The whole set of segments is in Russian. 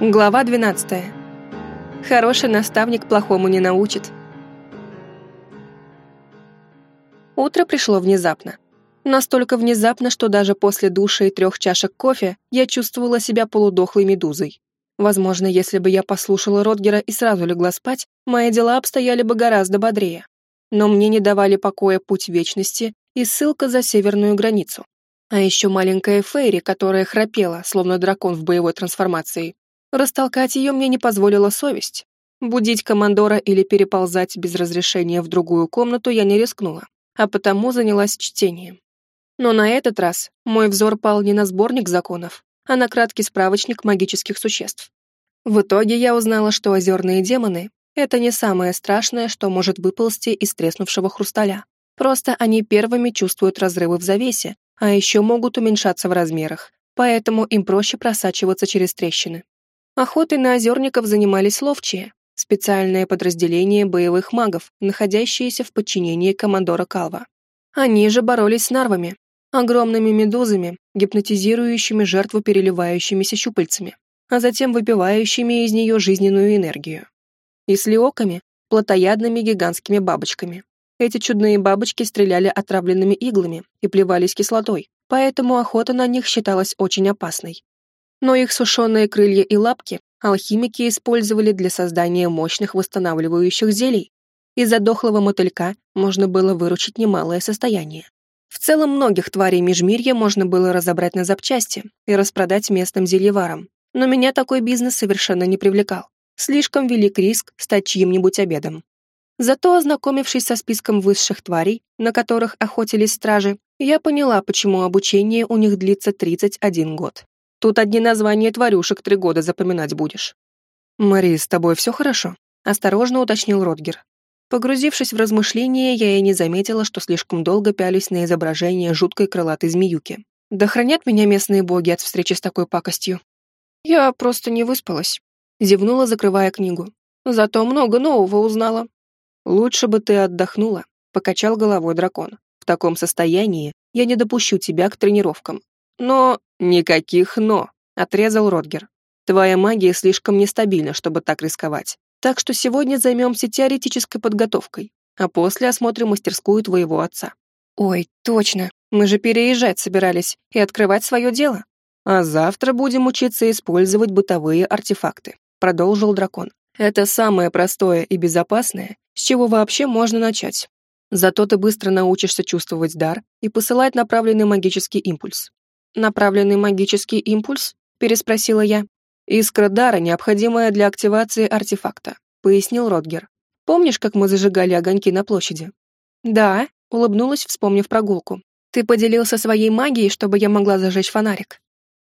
Глава 12. Хороший наставник плохому не научит. Утро пришло внезапно. Настолько внезапно, что даже после душа и трех чашек кофе я чувствовала себя полудохлой медузой. Возможно, если бы я послушала Ротгера и сразу легла спать, мои дела обстояли бы гораздо бодрее. Но мне не давали покоя путь вечности и ссылка за северную границу. А еще маленькая Фейри, которая храпела, словно дракон в боевой трансформации, Растолкать ее мне не позволила совесть. Будить командора или переползать без разрешения в другую комнату я не рискнула, а потому занялась чтением. Но на этот раз мой взор пал не на сборник законов, а на краткий справочник магических существ. В итоге я узнала, что озерные демоны — это не самое страшное, что может выползти из треснувшего хрусталя. Просто они первыми чувствуют разрывы в завесе, а еще могут уменьшаться в размерах, поэтому им проще просачиваться через трещины. Охотой на озерников занимались ловчие, специальное подразделение боевых магов, находящиеся в подчинении командора Калва. Они же боролись с нарвами, огромными медузами, гипнотизирующими жертву переливающимися щупальцами, а затем выпивающими из нее жизненную энергию. И с лиоками, плотоядными гигантскими бабочками. Эти чудные бабочки стреляли отравленными иглами и плевались кислотой, поэтому охота на них считалась очень опасной но их сушеные крылья и лапки алхимики использовали для создания мощных восстанавливающих зелий. Из-за дохлого мотылька можно было выручить немалое состояние. В целом многих тварей межмирья можно было разобрать на запчасти и распродать местным зельеварам, но меня такой бизнес совершенно не привлекал. Слишком велик риск стать чьим-нибудь обедом. Зато, ознакомившись со списком высших тварей, на которых охотились стражи, я поняла, почему обучение у них длится 31 год. Тут одни названия тварюшек три года запоминать будешь. «Мари, с тобой все хорошо?» — осторожно уточнил Ротгер. Погрузившись в размышления, я и не заметила, что слишком долго пялись на изображение жуткой крылатой змеюки. Да хранят меня местные боги от встречи с такой пакостью. Я просто не выспалась. Зевнула, закрывая книгу. Зато много нового узнала. Лучше бы ты отдохнула, покачал головой дракон. В таком состоянии я не допущу тебя к тренировкам. Но «Никаких «но», — отрезал Родгер. «Твоя магия слишком нестабильна, чтобы так рисковать. Так что сегодня займемся теоретической подготовкой, а после осмотрим мастерскую твоего отца». «Ой, точно, мы же переезжать собирались и открывать свое дело». «А завтра будем учиться использовать бытовые артефакты», — продолжил дракон. «Это самое простое и безопасное, с чего вообще можно начать. Зато ты быстро научишься чувствовать дар и посылать направленный магический импульс. «Направленный магический импульс?» — переспросила я. «Искра дара, необходимая для активации артефакта», — пояснил Ротгер. «Помнишь, как мы зажигали огоньки на площади?» «Да», — улыбнулась, вспомнив прогулку. «Ты поделился своей магией, чтобы я могла зажечь фонарик».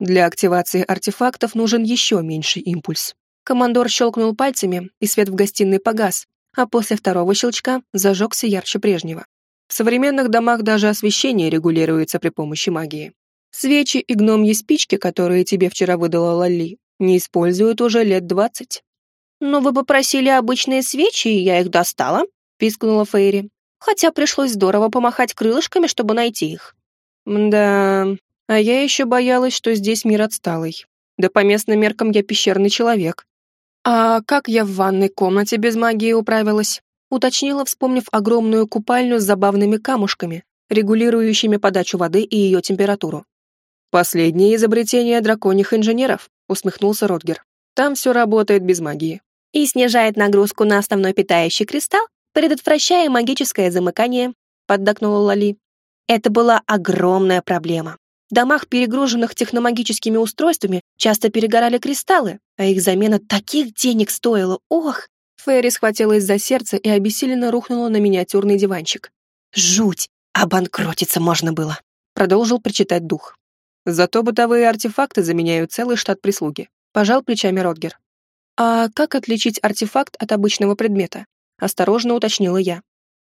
«Для активации артефактов нужен еще меньший импульс». Командор щелкнул пальцами, и свет в гостиной погас, а после второго щелчка зажегся ярче прежнего. В современных домах даже освещение регулируется при помощи магии. Свечи и гномьи спички, которые тебе вчера выдала Лали, не используют уже лет двадцать. «Но вы попросили обычные свечи, и я их достала», — пискнула Фейри. «Хотя пришлось здорово помахать крылышками, чтобы найти их». «Да, а я еще боялась, что здесь мир отсталый. Да по местным меркам я пещерный человек». «А как я в ванной комнате без магии управилась?» — уточнила, вспомнив огромную купальню с забавными камушками, регулирующими подачу воды и ее температуру. «Последнее изобретение драконьих инженеров», — усмехнулся Ротгер. «Там все работает без магии». «И снижает нагрузку на основной питающий кристалл, предотвращая магическое замыкание», — поддакнула Лали. Это была огромная проблема. В домах, перегруженных техномагическими устройствами, часто перегорали кристаллы, а их замена таких денег стоила, ох! Ферри схватилась за сердце и обессиленно рухнула на миниатюрный диванчик. «Жуть! Обанкротиться можно было!» Продолжил причитать дух. Зато бытовые артефакты заменяют целый штат прислуги. Пожал плечами Ротгер. А как отличить артефакт от обычного предмета? Осторожно уточнила я.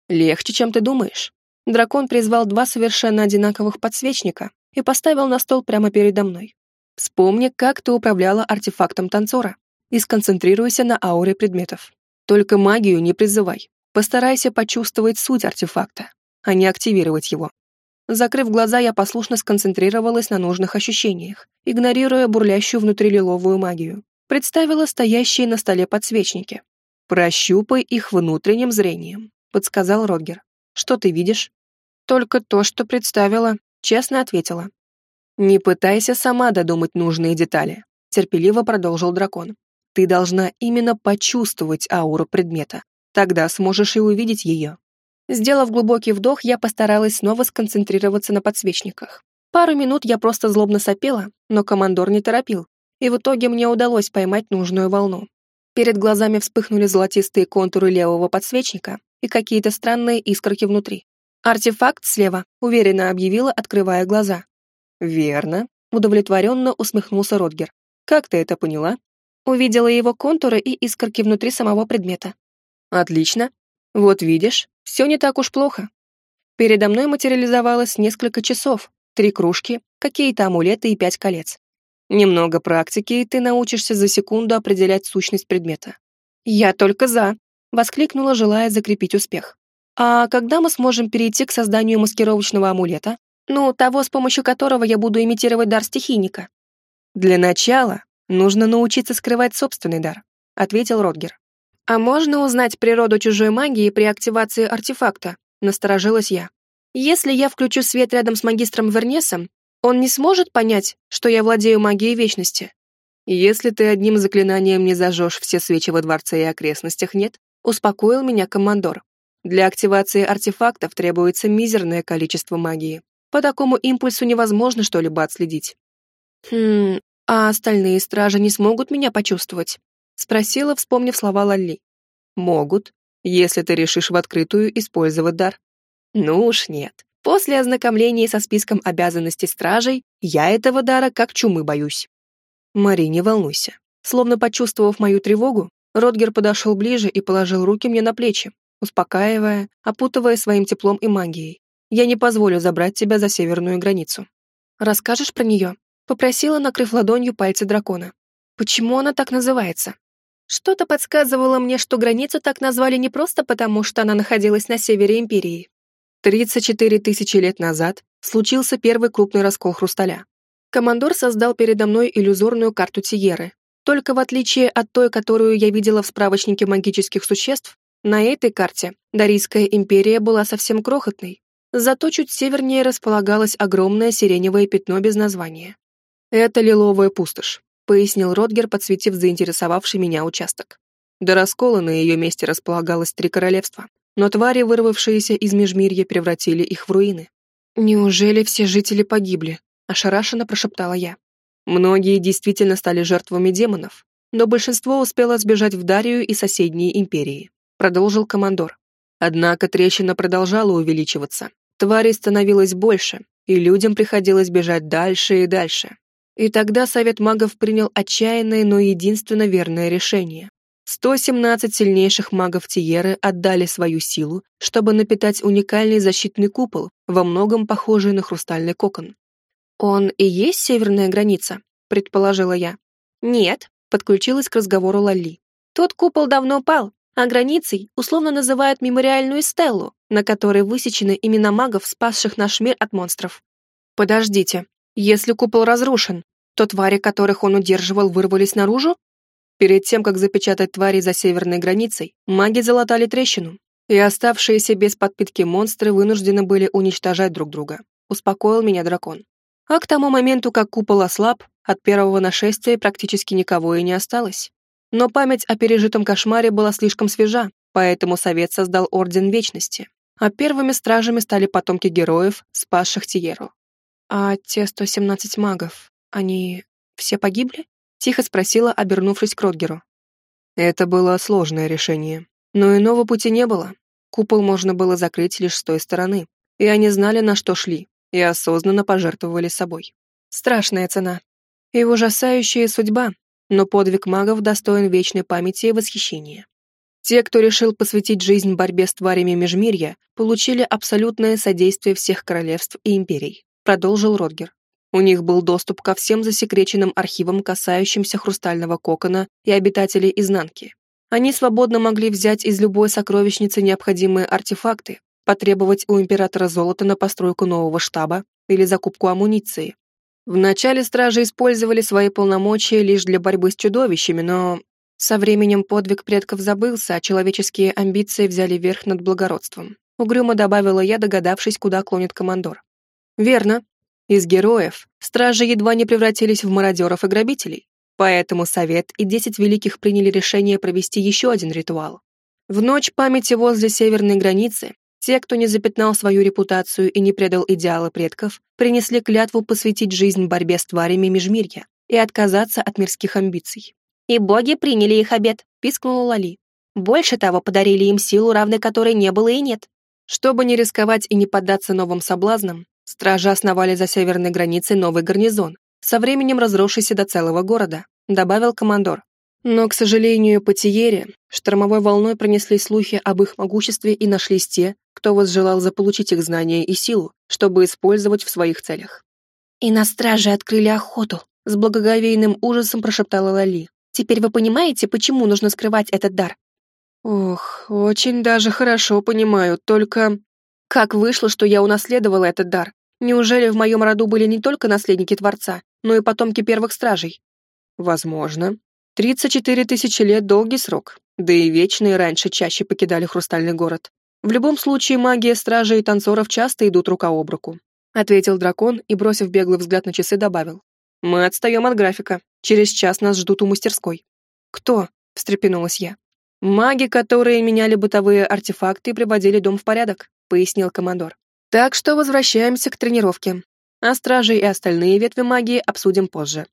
Легче, чем ты думаешь. Дракон призвал два совершенно одинаковых подсвечника и поставил на стол прямо передо мной. Вспомни, как ты управляла артефактом танцора и сконцентрируйся на ауре предметов. Только магию не призывай. Постарайся почувствовать суть артефакта, а не активировать его. Закрыв глаза, я послушно сконцентрировалась на нужных ощущениях, игнорируя бурлящую внутри лиловую магию. представила стоящие на столе подсвечники. «Прощупай их внутренним зрением», — подсказал Родгер. «Что ты видишь?» «Только то, что представила», — честно ответила. «Не пытайся сама додумать нужные детали», — терпеливо продолжил дракон. «Ты должна именно почувствовать ауру предмета. Тогда сможешь и увидеть ее». Сделав глубокий вдох, я постаралась снова сконцентрироваться на подсвечниках. Пару минут я просто злобно сопела, но командор не торопил, и в итоге мне удалось поймать нужную волну. Перед глазами вспыхнули золотистые контуры левого подсвечника и какие-то странные искорки внутри. «Артефакт слева», — уверенно объявила, открывая глаза. «Верно», — удовлетворенно усмехнулся Родгер. «Как ты это поняла?» Увидела его контуры и искорки внутри самого предмета. «Отлично. Вот видишь, все не так уж плохо. Передо мной материализовалось несколько часов, три кружки, какие-то амулеты и пять колец. Немного практики, и ты научишься за секунду определять сущность предмета. «Я только за!» — воскликнула, желая закрепить успех. «А когда мы сможем перейти к созданию маскировочного амулета? Ну, того, с помощью которого я буду имитировать дар стихийника?» «Для начала нужно научиться скрывать собственный дар», — ответил Родгер. «А можно узнать природу чужой магии при активации артефакта?» — насторожилась я. Если я включу свет рядом с магистром Вернесом, он не сможет понять, что я владею магией вечности. Если ты одним заклинанием не зажжешь все свечи во дворце и окрестностях, нет, успокоил меня командор. Для активации артефактов требуется мизерное количество магии. По такому импульсу невозможно что-либо отследить. Хм, а остальные стражи не смогут меня почувствовать? Спросила, вспомнив слова Лалли. Могут, если ты решишь в открытую использовать дар. Ну уж нет. После ознакомления со списком обязанностей стражей я этого дара как чумы боюсь. Мари, не волнуйся. Словно почувствовав мою тревогу, Родгер подошел ближе и положил руки мне на плечи, успокаивая, опутывая своим теплом и магией. Я не позволю забрать тебя за северную границу. Расскажешь про нее? Попросила, накрыв ладонью пальцы дракона. Почему она так называется? Что-то подсказывало мне, что границу так назвали не просто потому, что она находилась на севере Империи, 34 тысячи лет назад случился первый крупный раскол хрусталя. Командор создал передо мной иллюзорную карту Тиеры. Только в отличие от той, которую я видела в справочнике магических существ, на этой карте Дарийская империя была совсем крохотной. Зато чуть севернее располагалось огромное сиреневое пятно без названия. «Это лиловая пустошь», — пояснил Ротгер, подсветив заинтересовавший меня участок. До раскола на ее месте располагалось три королевства но твари, вырвавшиеся из межмирья, превратили их в руины. «Неужели все жители погибли?» – ошарашенно прошептала я. Многие действительно стали жертвами демонов, но большинство успело сбежать в Дарию и соседние империи, продолжил командор. Однако трещина продолжала увеличиваться. Тварей становилось больше, и людям приходилось бежать дальше и дальше. И тогда Совет магов принял отчаянное, но единственно верное решение 117 сильнейших магов Тиеры отдали свою силу, чтобы напитать уникальный защитный купол, во многом похожий на хрустальный кокон. «Он и есть северная граница?» — предположила я. «Нет», — подключилась к разговору Лали. «Тот купол давно пал, а границей условно называют мемориальную стеллу, на которой высечены имена магов, спасших наш мир от монстров». «Подождите, если купол разрушен, то твари, которых он удерживал, вырвались наружу?» Перед тем, как запечатать твари за северной границей, маги залатали трещину, и оставшиеся без подпитки монстры вынуждены были уничтожать друг друга. Успокоил меня дракон. А к тому моменту, как купол ослаб, от первого нашествия практически никого и не осталось. Но память о пережитом кошмаре была слишком свежа, поэтому Совет создал Орден Вечности, а первыми стражами стали потомки героев, спасших Тиеру. А те 117 магов, они все погибли? Тихо спросила, обернувшись к Ротгеру. Это было сложное решение. Но иного пути не было. Купол можно было закрыть лишь с той стороны. И они знали, на что шли, и осознанно пожертвовали собой. Страшная цена. И ужасающая судьба, но подвиг магов достоин вечной памяти и восхищения. Те, кто решил посвятить жизнь борьбе с тварями Межмирья, получили абсолютное содействие всех королевств и империй, продолжил Ротгер. У них был доступ ко всем засекреченным архивам, касающимся хрустального кокона и обитателей изнанки. Они свободно могли взять из любой сокровищницы необходимые артефакты, потребовать у императора золота на постройку нового штаба или закупку амуниции. Вначале стражи использовали свои полномочия лишь для борьбы с чудовищами, но со временем подвиг предков забылся, а человеческие амбиции взяли верх над благородством. Угрюмо добавила я, догадавшись, куда клонит командор. Верно. Из героев стражи едва не превратились в мародеров и грабителей. Поэтому Совет и Десять Великих приняли решение провести еще один ритуал. В ночь памяти возле северной границы те, кто не запятнал свою репутацию и не предал идеалы предков, принесли клятву посвятить жизнь борьбе с тварями Межмирья и отказаться от мирских амбиций. «И боги приняли их обет», — пискнула Лали. «Больше того, подарили им силу, равной которой не было и нет». Чтобы не рисковать и не поддаться новым соблазнам, стражи основали за северной границей новый гарнизон, со временем разросшийся до целого города, добавил командор. Но, к сожалению, по Тиере штормовой волной пронеслись слухи об их могуществе и нашлись те, кто возжелал заполучить их знания и силу, чтобы использовать в своих целях. «И на страже открыли охоту», — с благоговейным ужасом прошептала Лали. «Теперь вы понимаете, почему нужно скрывать этот дар?» «Ох, очень даже хорошо понимаю, только...» «Как вышло, что я унаследовала этот дар? Неужели в моем роду были не только наследники Творца, но и потомки первых стражей?» «Возможно», Тридцать четыре тысячи лет — долгий срок, да и вечные раньше чаще покидали Хрустальный город. В любом случае магия стражей и танцоров часто идут рука об руку. Ответил дракон и, бросив беглый взгляд на часы, добавил. Мы отстаем от графика. Через час нас ждут у мастерской. Кто? Встрепенулась я. Маги, которые меняли бытовые артефакты и приводили дом в порядок, пояснил командор. Так что возвращаемся к тренировке. А стражей и остальные ветви магии обсудим позже.